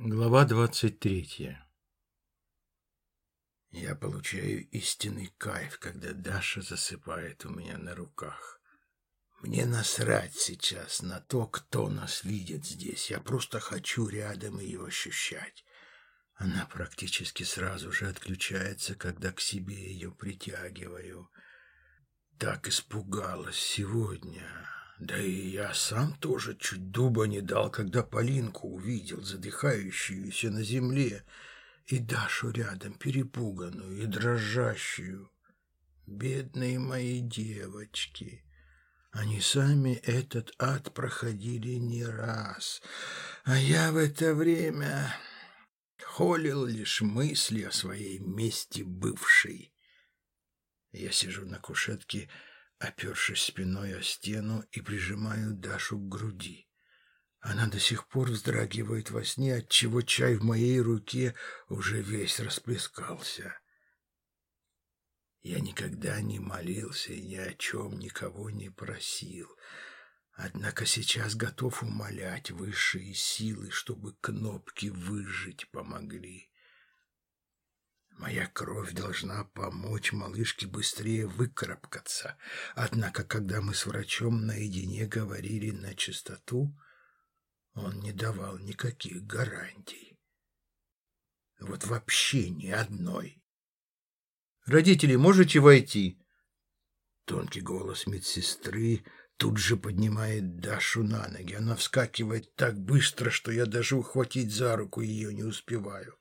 Глава двадцать третья Я получаю истинный кайф, когда Даша засыпает у меня на руках. Мне насрать сейчас на то, кто нас видит здесь. Я просто хочу рядом ее ощущать. Она практически сразу же отключается, когда к себе ее притягиваю. Так испугалась сегодня. Да и я сам тоже чуть дуба не дал, когда Полинку увидел, задыхающуюся на земле, и Дашу рядом, перепуганную и дрожащую. Бедные мои девочки. Они сами этот ад проходили не раз, а я в это время холил лишь мысли о своей мести бывшей. Я сижу на кушетке, опершись спиной о стену и прижимаю Дашу к груди. Она до сих пор вздрагивает во сне, отчего чай в моей руке уже весь расплескался. Я никогда не молился и ни о чем никого не просил. Однако сейчас готов умолять высшие силы, чтобы кнопки выжить помогли. Моя кровь должна помочь малышке быстрее выкарабкаться. Однако, когда мы с врачом наедине говорили на чистоту, он не давал никаких гарантий. Вот вообще ни одной. «Родители, можете войти?» Тонкий голос медсестры тут же поднимает Дашу на ноги. Она вскакивает так быстро, что я даже ухватить за руку ее не успеваю.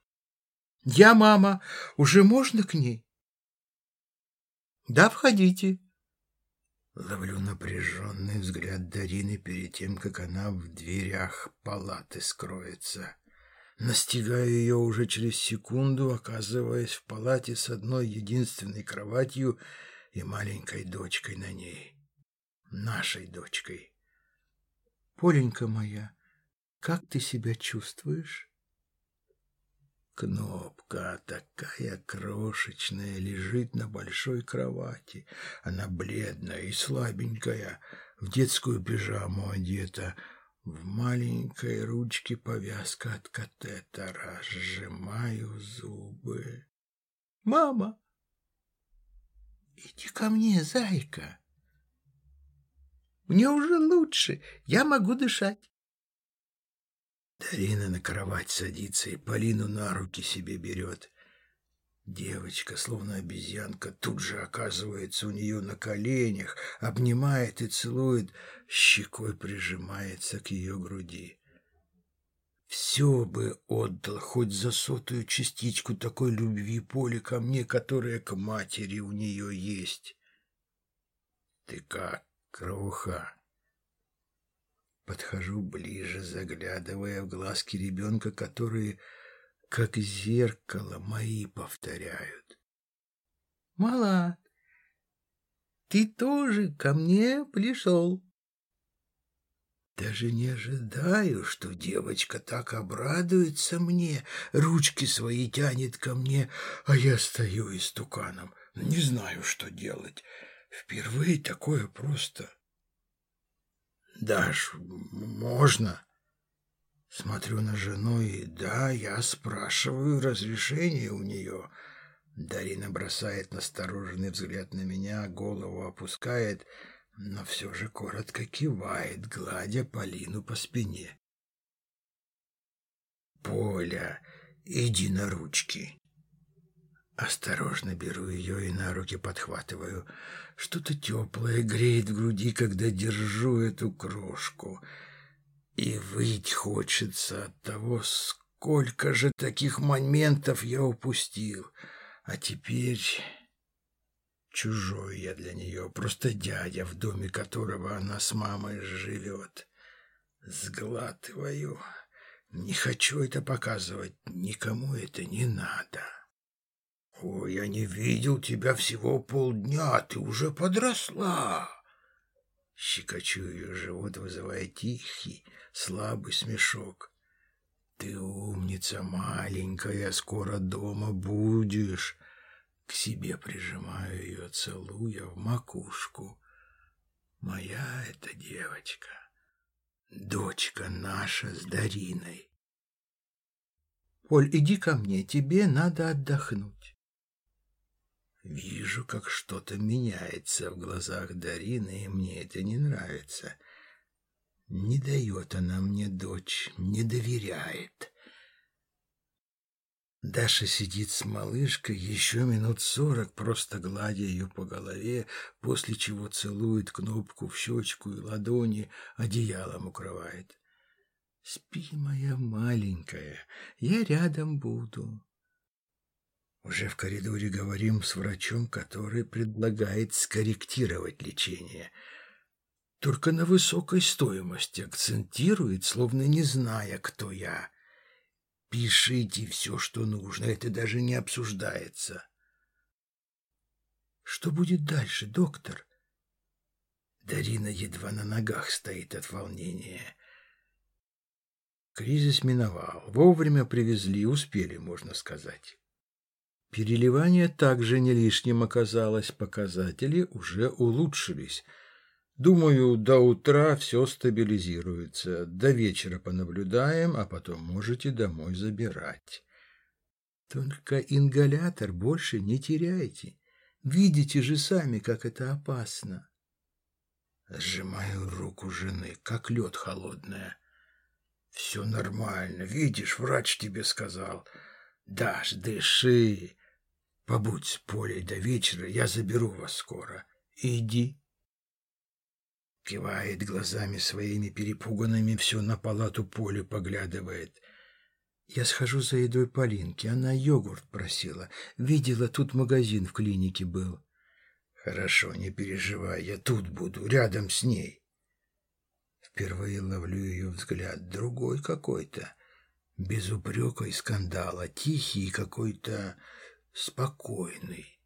Я мама. Уже можно к ней? Да, входите. Ловлю напряженный взгляд Дарины перед тем, как она в дверях палаты скроется. Настигаю ее уже через секунду, оказываясь в палате с одной единственной кроватью и маленькой дочкой на ней. Нашей дочкой. Поленька моя, как ты себя чувствуешь? Кнопка такая крошечная лежит на большой кровати. Она бледная и слабенькая, в детскую пижаму одета. В маленькой ручке повязка от катетера. Сжимаю зубы. «Мама!» «Иди ко мне, зайка!» «Мне уже лучше, я могу дышать!» Дарина на кровать садится и Полину на руки себе берет. Девочка, словно обезьянка, тут же оказывается у нее на коленях, обнимает и целует, щекой прижимается к ее груди. Все бы отдал, хоть за сотую частичку такой любви Поли ко мне, которая к матери у нее есть. Ты как, кроха? Подхожу ближе, заглядывая в глазки ребенка, которые, как зеркало, мои повторяют. «Малат, ты тоже ко мне пришел?» Даже не ожидаю, что девочка так обрадуется мне, ручки свои тянет ко мне, а я стою истуканом, не знаю, что делать. Впервые такое просто Даш, можно? Смотрю на жену и да, я спрашиваю разрешение у нее. Дарина бросает настороженный взгляд на меня, голову опускает, но все же коротко кивает, гладя Полину по спине. «Поля, иди на ручки!» Осторожно беру ее и на руки подхватываю. Что-то теплое греет в груди, когда держу эту крошку. И выть хочется от того, сколько же таких моментов я упустил. А теперь чужой я для нее, просто дядя, в доме которого она с мамой живет. Сглатываю. Не хочу это показывать, никому это не надо. «Ой, я не видел тебя всего полдня, ты уже подросла!» Щекочу ее живот, вызывая тихий, слабый смешок. «Ты умница маленькая, скоро дома будешь!» К себе прижимаю ее, целуя в макушку. «Моя эта девочка, дочка наша с Дариной!» Поль, иди ко мне, тебе надо отдохнуть. Вижу, как что-то меняется в глазах Дарины, и мне это не нравится. Не дает она мне дочь, не доверяет. Даша сидит с малышкой еще минут сорок, просто гладя ее по голове, после чего целует кнопку в щечку и ладони, одеялом укрывает. «Спи, моя маленькая, я рядом буду». Уже в коридоре говорим с врачом, который предлагает скорректировать лечение. Только на высокой стоимости акцентирует, словно не зная, кто я. Пишите все, что нужно, это даже не обсуждается. Что будет дальше, доктор? Дарина едва на ногах стоит от волнения. Кризис миновал. Вовремя привезли, успели, можно сказать. Переливание также не лишним оказалось, показатели уже улучшились – Думаю, до утра все стабилизируется. До вечера понаблюдаем, а потом можете домой забирать. Только ингалятор больше не теряйте. Видите же сами, как это опасно. Сжимаю руку жены, как лед холодная. Все нормально, видишь, врач тебе сказал. Даш, дыши. Побудь с Полей до вечера, я заберу вас скоро. Иди. Кивает глазами своими перепуганными, все на палату поле поглядывает. Я схожу за едой Полинки, она йогурт просила. Видела, тут магазин в клинике был. Хорошо, не переживай, я тут буду, рядом с ней. Впервые ловлю ее взгляд, другой какой-то. Без упрека и скандала, тихий какой-то спокойный.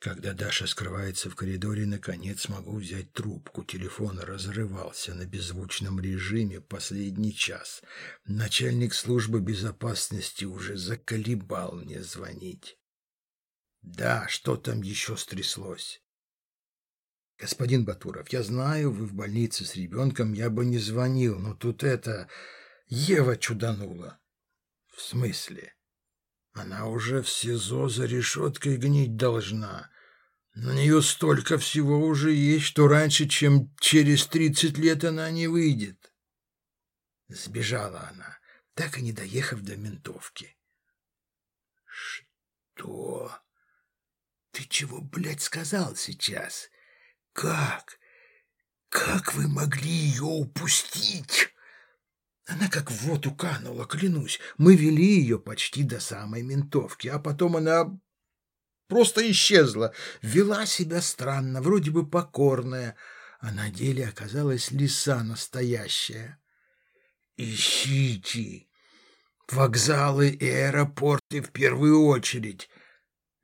Когда Даша скрывается в коридоре, наконец могу взять трубку. Телефон разрывался на беззвучном режиме последний час. Начальник службы безопасности уже заколебал мне звонить. Да, что там еще стряслось? Господин Батуров, я знаю, вы в больнице с ребенком, я бы не звонил, но тут это... Ева чуданула. В смысле? Она уже в СИЗО за решеткой гнить должна. На нее столько всего уже есть, что раньше, чем через тридцать лет она не выйдет. Сбежала она, так и не доехав до ментовки. Что? Ты чего, блядь, сказал сейчас? Как? Как вы могли ее упустить? Она как в воду канула, клянусь. Мы вели ее почти до самой ментовки, а потом она просто исчезла. Вела себя странно, вроде бы покорная, а на деле оказалась лиса настоящая. Ищите вокзалы и аэропорты в первую очередь.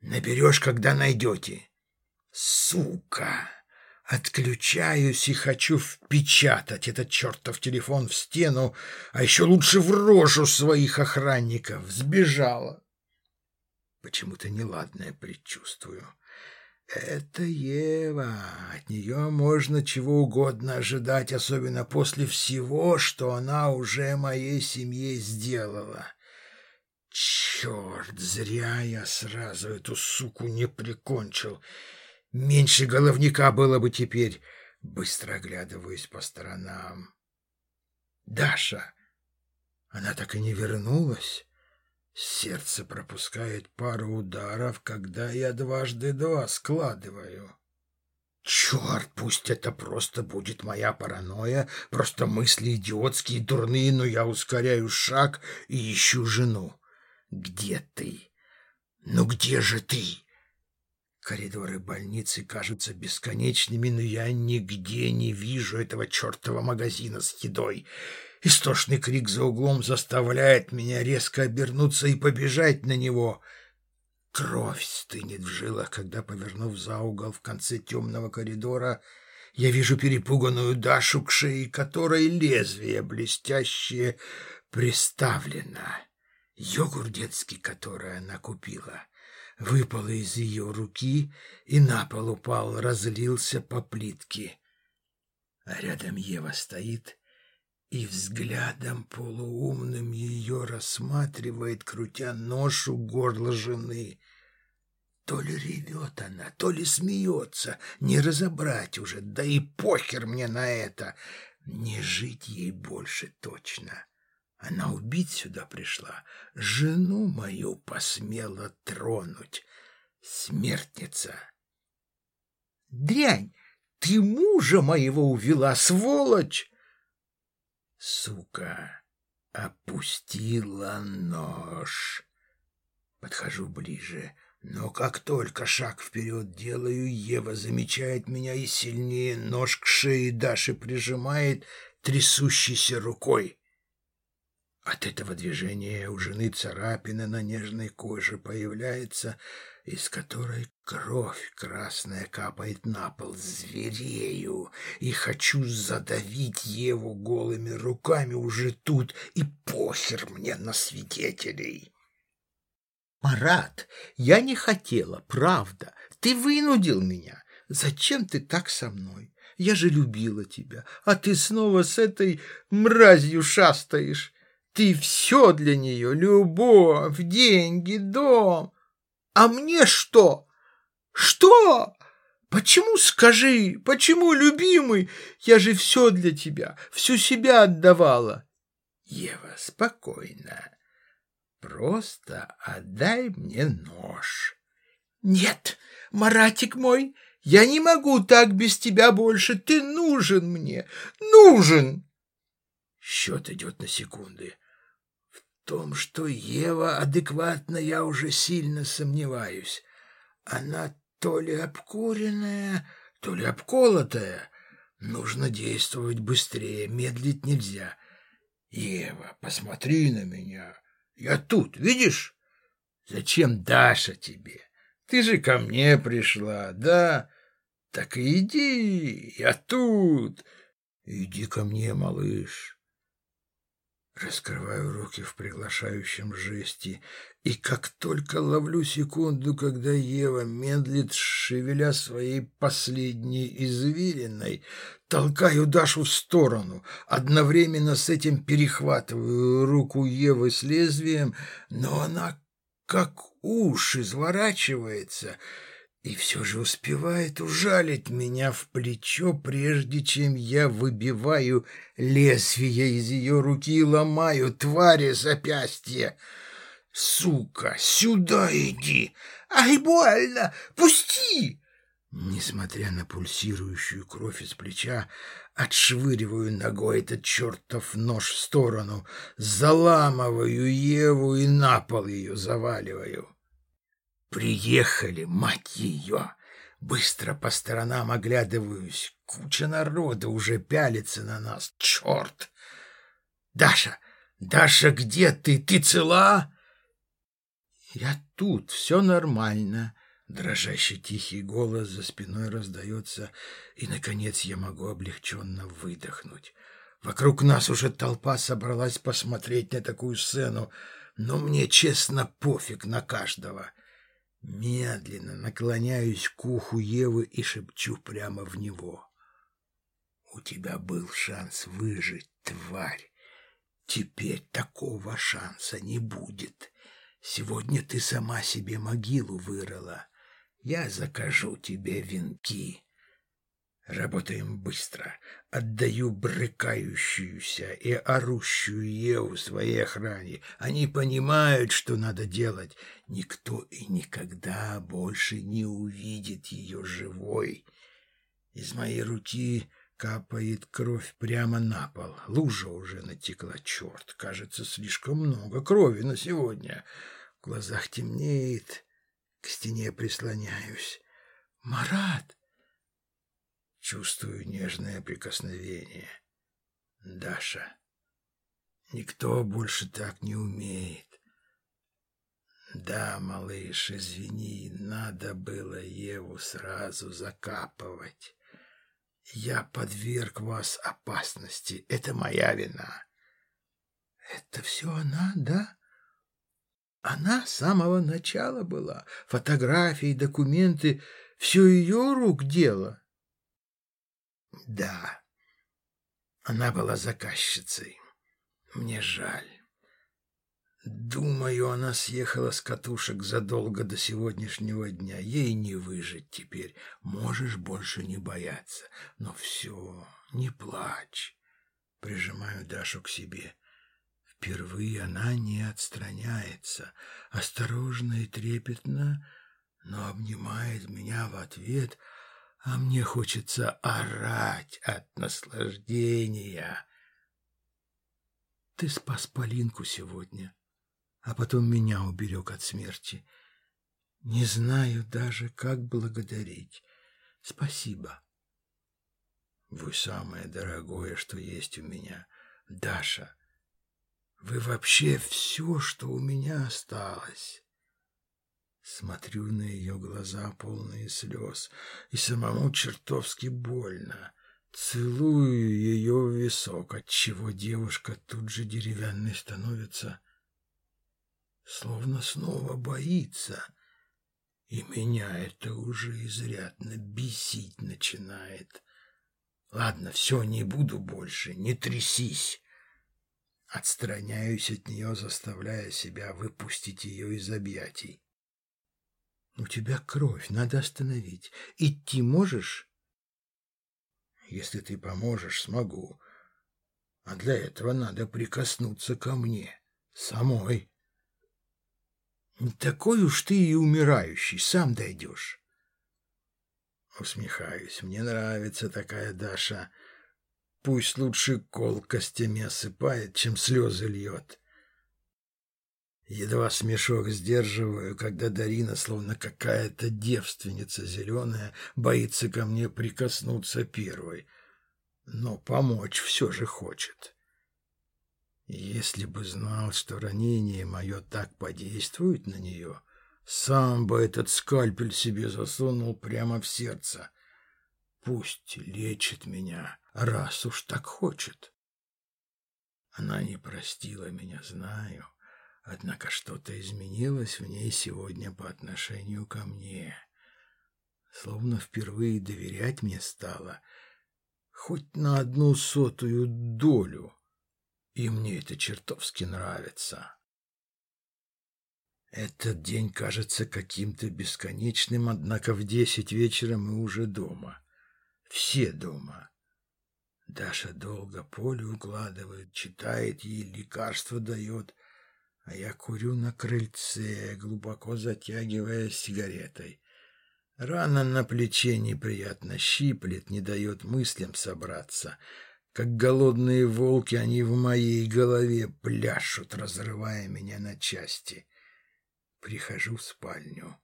Наберешь, когда найдете. Сука! Отключаюсь и хочу впечатать этот чертов телефон в стену, а еще лучше в рожу своих охранников. Сбежала. Почему-то неладное предчувствую. Это Ева. От нее можно чего угодно ожидать, особенно после всего, что она уже моей семье сделала. Черт, зря я сразу эту суку не прикончил. Меньше головника было бы теперь. Быстро оглядываюсь по сторонам. Даша! Она так и не вернулась. Сердце пропускает пару ударов, когда я дважды два складываю. Черт, пусть это просто будет моя паранойя, просто мысли идиотские, дурные, но я ускоряю шаг и ищу жену. Где ты? Ну где же ты? Коридоры больницы кажутся бесконечными, но я нигде не вижу этого чертова магазина с едой. Истошный крик за углом заставляет меня резко обернуться и побежать на него. Кровь стынет в жилах, когда, повернув за угол в конце темного коридора, я вижу перепуганную Дашу, к шее которой лезвие блестящее приставлено. Йогурт детский, который она купила выпало из ее руки и на пол упал, разлился по плитке. А рядом Ева стоит и взглядом полуумным ее рассматривает, крутя нож у горла жены. То ли ревет она, то ли смеется, не разобрать уже, да и похер мне на это. Не жить ей больше точно. Она убить сюда пришла, жену мою посмела тронуть. Смертница. Дрянь, ты мужа моего увела, сволочь! Сука, опустила нож. Подхожу ближе, но как только шаг вперед делаю, Ева замечает меня и сильнее нож к шее Даши прижимает трясущейся рукой. От этого движения у жены царапина на нежной коже появляется, из которой кровь красная капает на пол. Зверею и хочу задавить Еву голыми руками уже тут, и похер мне на свидетелей. Марат, я не хотела, правда. Ты вынудил меня. Зачем ты так со мной? Я же любила тебя, а ты снова с этой мразью шастаешь. Ты все для нее, любовь, деньги, дом. А мне что? Что? Почему, скажи, почему, любимый? Я же все для тебя, всю себя отдавала. Ева, спокойно. Просто отдай мне нож. Нет, Маратик мой, я не могу так без тебя больше. Ты нужен мне, нужен. Счет идет на секунды том, что Ева адекватна, я уже сильно сомневаюсь. Она то ли обкуренная, то ли обколотая. Нужно действовать быстрее, медлить нельзя. Ева, посмотри на меня. Я тут, видишь? Зачем Даша тебе? Ты же ко мне пришла, да? Так иди, я тут. Иди ко мне, малыш. Раскрываю руки в приглашающем жесте, и как только ловлю секунду, когда Ева медлит, шевеля своей последней извилиной, толкаю Дашу в сторону, одновременно с этим перехватываю руку Евы с лезвием, но она как уж изворачивается — и все же успевает ужалить меня в плечо, прежде чем я выбиваю лезвие из ее руки и ломаю твари запястье. «Сука, сюда иди! Ай, больно! Пусти!» Несмотря на пульсирующую кровь из плеча, отшвыриваю ногой этот чертов нож в сторону, заламываю Еву и на пол ее заваливаю. Приехали, мать ее! Быстро по сторонам оглядываюсь. Куча народа уже пялится на нас. Черт! Даша! Даша, где ты? Ты цела? Я тут, все нормально. Дрожащий тихий голос за спиной раздается, и, наконец, я могу облегченно выдохнуть. Вокруг нас уже толпа собралась посмотреть на такую сцену, но мне, честно, пофиг на каждого. Медленно наклоняюсь к уху Евы и шепчу прямо в него. «У тебя был шанс выжить, тварь. Теперь такого шанса не будет. Сегодня ты сама себе могилу вырыла. Я закажу тебе венки. Работаем быстро. Отдаю брыкающуюся и орущую Еву своей охране. Они понимают, что надо делать. Никто и никогда больше не увидит ее живой. Из моей руки капает кровь прямо на пол. Лужа уже натекла. Черт, кажется, слишком много крови на сегодня. В глазах темнеет. К стене прислоняюсь. «Марат!» Чувствую нежное прикосновение. Даша. Никто больше так не умеет. Да, малыш, извини, надо было Еву сразу закапывать. Я подверг вас опасности. Это моя вина. Это все она, да? Она с самого начала была. Фотографии, документы, все ее рук дело. Да, она была заказчицей. Мне жаль. Думаю, она съехала с катушек задолго до сегодняшнего дня. Ей не выжить теперь. Можешь больше не бояться. Но все, не плачь. Прижимаю Дашу к себе. Впервые она не отстраняется. Осторожно и трепетно, но обнимает меня в ответ, а мне хочется орать от наслаждения. Ты спас Полинку сегодня а потом меня уберег от смерти. Не знаю даже, как благодарить. Спасибо. Вы самое дорогое, что есть у меня, Даша. Вы вообще все, что у меня осталось. Смотрю на ее глаза, полные слез, и самому чертовски больно. Целую ее в висок, отчего девушка тут же деревянной становится словно снова боится. И меня это уже изрядно бесить начинает. Ладно, все, не буду больше, не трясись. Отстраняюсь от нее, заставляя себя выпустить ее из объятий. У тебя кровь, надо остановить. Идти можешь? Если ты поможешь, смогу. А для этого надо прикоснуться ко мне, самой. Не такой уж ты и умирающий, сам дойдешь. Усмехаюсь. Мне нравится такая Даша. Пусть лучше колкостями осыпает, чем слезы льет. Едва смешок сдерживаю, когда Дарина, словно какая-то девственница зеленая, боится ко мне прикоснуться первой. Но помочь все же хочет. Если бы знал, что ранение мое так подействует на нее, сам бы этот скальпель себе засунул прямо в сердце. Пусть лечит меня, раз уж так хочет. Она не простила меня, знаю, однако что-то изменилось в ней сегодня по отношению ко мне. Словно впервые доверять мне стало, хоть на одну сотую долю — и мне это чертовски нравится. Этот день кажется каким-то бесконечным, однако в десять вечера мы уже дома. Все дома. Даша долго поле укладывает, читает ей, лекарство дает, а я курю на крыльце, глубоко затягивая сигаретой. Рана на плече неприятно щиплет, не дает мыслям собраться — как голодные волки, они в моей голове пляшут, разрывая меня на части. Прихожу в спальню.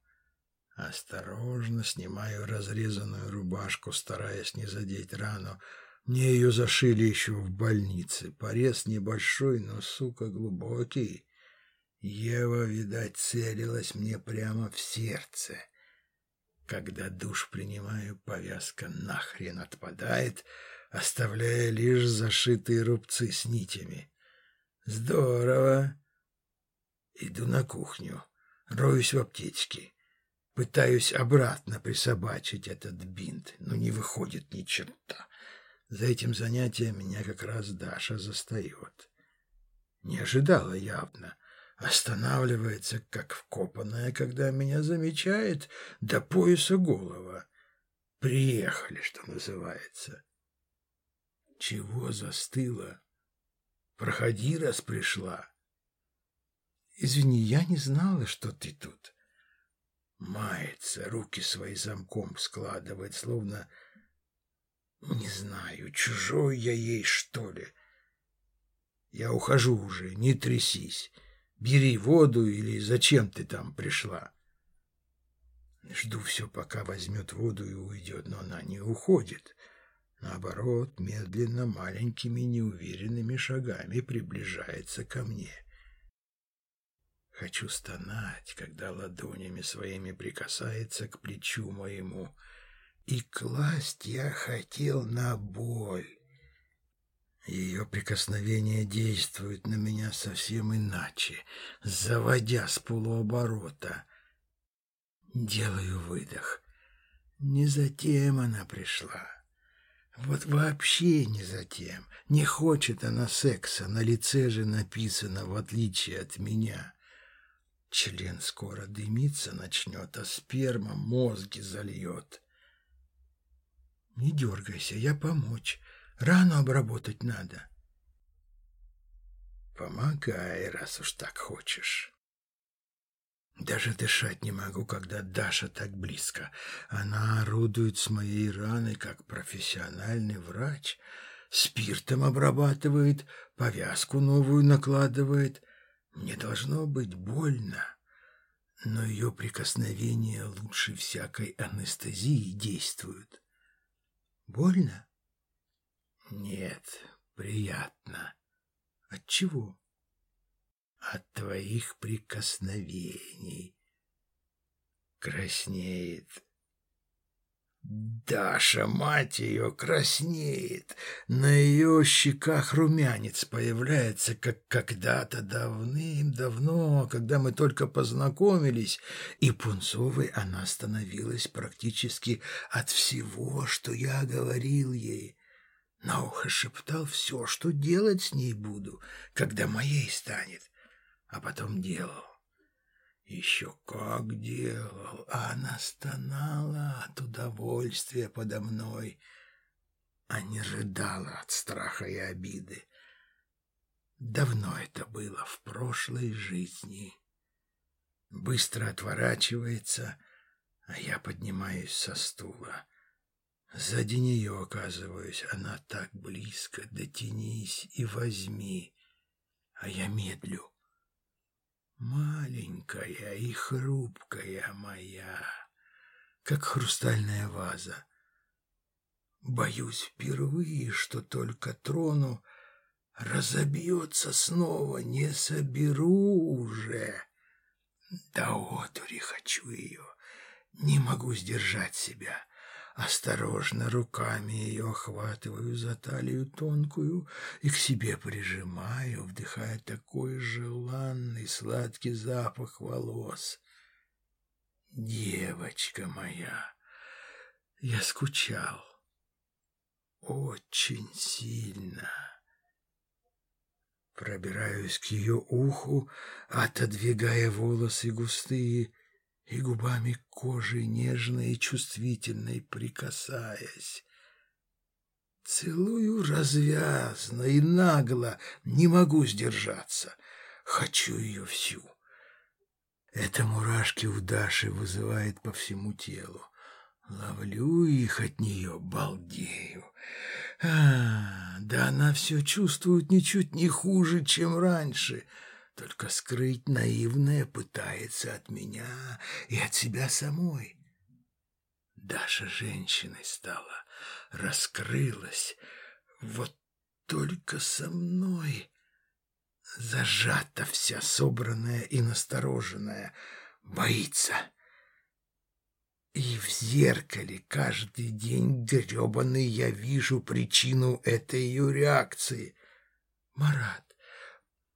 Осторожно снимаю разрезанную рубашку, стараясь не задеть рану. Мне ее зашили еще в больнице. Порез небольшой, но, сука, глубокий. Ева, видать, целилась мне прямо в сердце. Когда душ принимаю, повязка нахрен отпадает — оставляя лишь зашитые рубцы с нитями. Здорово. Иду на кухню, роюсь в аптечке. Пытаюсь обратно присобачить этот бинт, но не выходит ни черта. За этим занятием меня как раз Даша застает. Не ожидала явно. Останавливается, как вкопанная, когда меня замечает до пояса голова. Приехали, что называется. Чего застыла? Проходи, раз пришла. Извини, я не знала, что ты тут. Мается, руки свои замком складывает, словно... Не знаю, чужой я ей, что ли. Я ухожу уже, не трясись. Бери воду или зачем ты там пришла? Жду все, пока возьмет воду и уйдет, но она не уходит. Наоборот, медленно, маленькими, неуверенными шагами приближается ко мне. Хочу стонать, когда ладонями своими прикасается к плечу моему. И класть я хотел на боль. Ее прикосновение действует на меня совсем иначе, заводя с полуоборота. Делаю выдох. Не затем она пришла. Вот вообще не затем. Не хочет она секса, на лице же написано, в отличие от меня. Член скоро дымиться начнет, а сперма мозги зальет. Не дергайся, я помочь. Рану обработать надо. Помогай, раз уж так хочешь. Даже дышать не могу, когда Даша так близко. Она орудует с моей раной, как профессиональный врач. Спиртом обрабатывает, повязку новую накладывает. Мне должно быть больно. Но ее прикосновения лучше всякой анестезии действуют. Больно? Нет, приятно. От чего? От твоих прикосновений. Краснеет. Даша, мать ее, краснеет. На ее щеках румянец появляется, как когда-то давным-давно, когда мы только познакомились, и пунцовой она становилась практически от всего, что я говорил ей. На ухо шептал все, что делать с ней буду, когда моей станет. А потом делал. Еще как делал, а она стонала от удовольствия подо мной, а не рыдала от страха и обиды. Давно это было, в прошлой жизни. Быстро отворачивается, а я поднимаюсь со стула. Сзади нее оказываюсь, она так близко, дотянись и возьми, а я медлю. Маленькая и хрупкая моя, как хрустальная ваза. Боюсь впервые, что только трону, разобьется снова, не соберу уже. Да одури хочу ее, не могу сдержать себя. Осторожно руками ее охватываю за талию тонкую и к себе прижимаю, вдыхая такой желанный сладкий запах волос. Девочка моя, я скучал очень сильно. Пробираюсь к ее уху, отодвигая волосы густые, и губами кожи нежной и чувствительной прикасаясь. Целую развязно и нагло, не могу сдержаться. Хочу ее всю. Это мурашки у Даши вызывает по всему телу. Ловлю их от нее, балдею. А, да она все чувствует ничуть не хуже, чем раньше — только скрыть наивное пытается от меня и от себя самой. Даша женщиной стала, раскрылась, вот только со мной зажата вся собранная и настороженная, боится. И в зеркале каждый день гребаный я вижу причину этой ее реакции. Марат,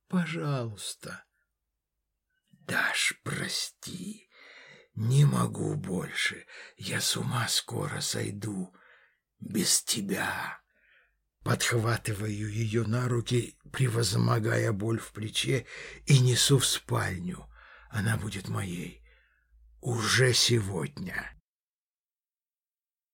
Пожалуйста. Даш, прости. Не могу больше. Я с ума скоро сойду. Без тебя. Подхватываю ее на руки, превозмогая боль в плече, и несу в спальню. Она будет моей. Уже сегодня.